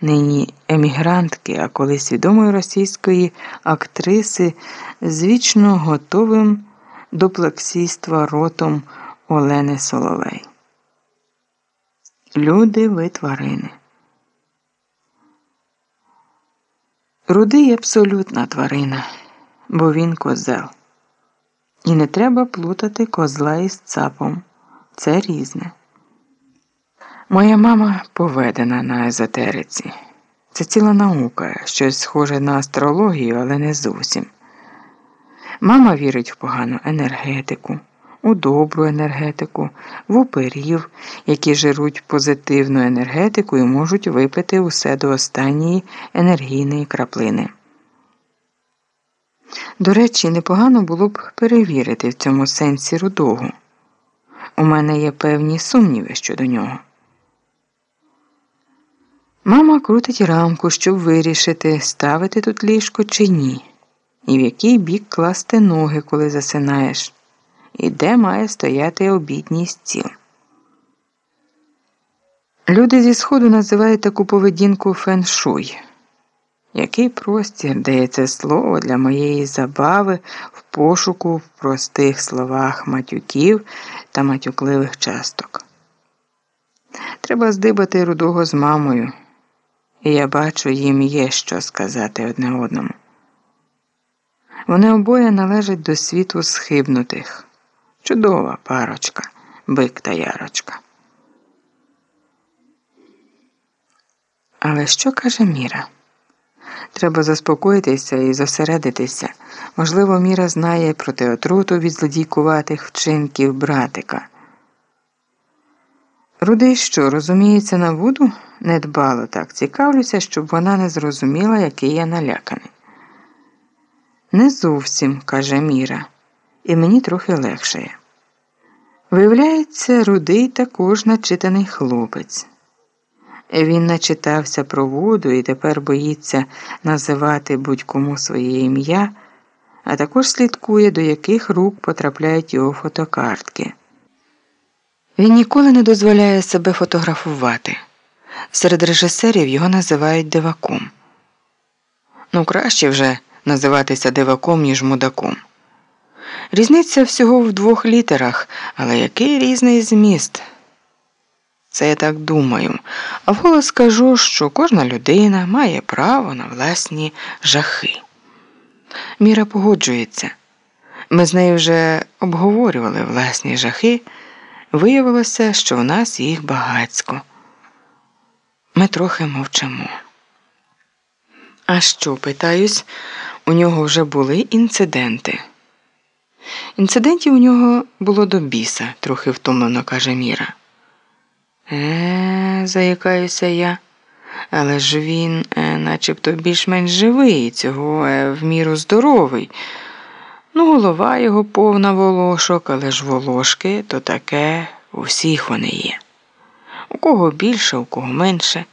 нині емігрантки, а колись відомої російської актриси з вічно готовим до плаксійства ротом Олени Соловей. Люди ви тварини. Рудий абсолютна тварина, бо він козел. І не треба плутати козла із цапом. Це різне. Моя мама поведена на езотериці. Це ціла наука, щось схоже на астрологію, але не зовсім. Мама вірить в погану енергетику, у добру енергетику, в уперів, які жируть позитивну енергетику і можуть випити усе до останньої енергійної краплини. До речі, непогано було б перевірити в цьому сенсі рудого. У мене є певні сумніви щодо нього. Мама крутить рамку, щоб вирішити, ставити тут ліжко чи ні, і в який бік класти ноги, коли засинаєш, і де має стояти обідній стіл. Люди зі сходу називають таку поведінку феншуй. Який простір дає це слово для моєї забави в пошуку в простих словах матюків та матюкливих часток? Треба здибати рудого з мамою, я бачу, їм є що сказати одне одному. Вони обоє належать до світу схибнутих. Чудова парочка, бик та ярочка. Але що каже Міра? Треба заспокоїтися і зосередитися. Можливо, Міра знає про отруту від злодійкуватих вчинків братика. Рудий що, розуміється на вуду? Недбало так цікавлюся, щоб вона не зрозуміла, який я наляканий. Не зовсім, каже Міра, і мені трохи легшає. Виявляється, рудий також начитаний хлопець. Він начитався про воду і тепер боїться називати будь-кому своє ім'я, а також слідкує, до яких рук потрапляють його фотокартки. Він ніколи не дозволяє себе фотографувати. Серед режисерів його називають диваком. Ну, краще вже називатися диваком, ніж мудаком. Різниця всього в двох літерах, але який різний зміст. Це я так думаю, а вголос скажу, що кожна людина має право на власні жахи. Міра погоджується. Ми з нею вже обговорювали власні жахи. Виявилося, що в нас їх багацько. Ми трохи мовчимо. А що, питаюсь, у нього вже були інциденти? Інцидентів у нього було до біса, трохи втомлено каже Міра. Е, заякаюся я, але ж він е, начебто більш-менш живий, цього е, в міру здоровий. Ну, голова його повна волошок, але ж волошки то таке у всіх вони є. У кого більше, у кого менше.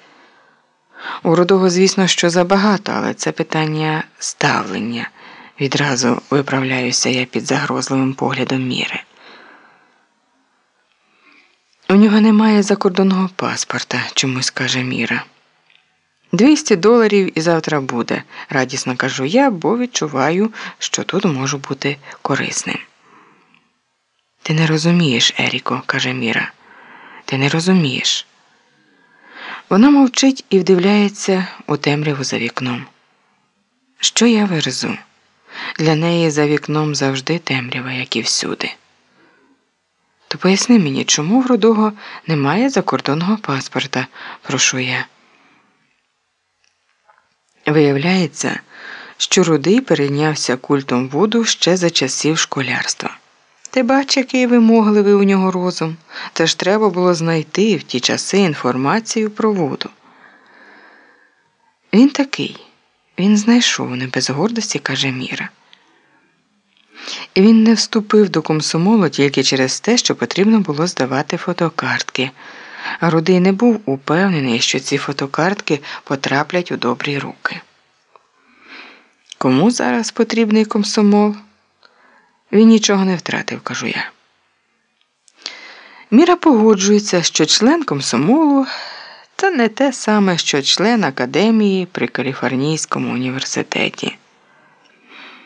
У родого, звісно, що забагато, але це питання ставлення. Відразу виправляюся я під загрозливим поглядом міри. У нього немає закордонного паспорта, чомусь каже Міра. Двісті доларів і завтра буде, радісно кажу я, бо відчуваю, що тут можу бути корисним. Ти не розумієш, Еріко, каже Міра. Ти не розумієш. Вона мовчить і вдивляється у темряву за вікном. Що я верзу? Для неї за вікном завжди темрява, як і всюди. То поясни мені, чому в Рудого немає закордонного паспорта, прошу я. Виявляється, що Рудий перейнявся культом Вуду ще за часів школярства. Ти бач, який вимогливий у нього розум, та ж треба було знайти в ті часи інформацію про Вуду. Він такий, він знайшов не без гордості, каже Міра. І він не вступив до комсомолу тільки через те, що потрібно було здавати фотокартки. Рудий не був упевнений, що ці фотокартки потраплять у добрі руки. Кому зараз потрібний комсомол? Він нічого не втратив, кажу я. Міра погоджується, що член комсомолу Це не те саме, що член академії при Каліфорнійському університеті.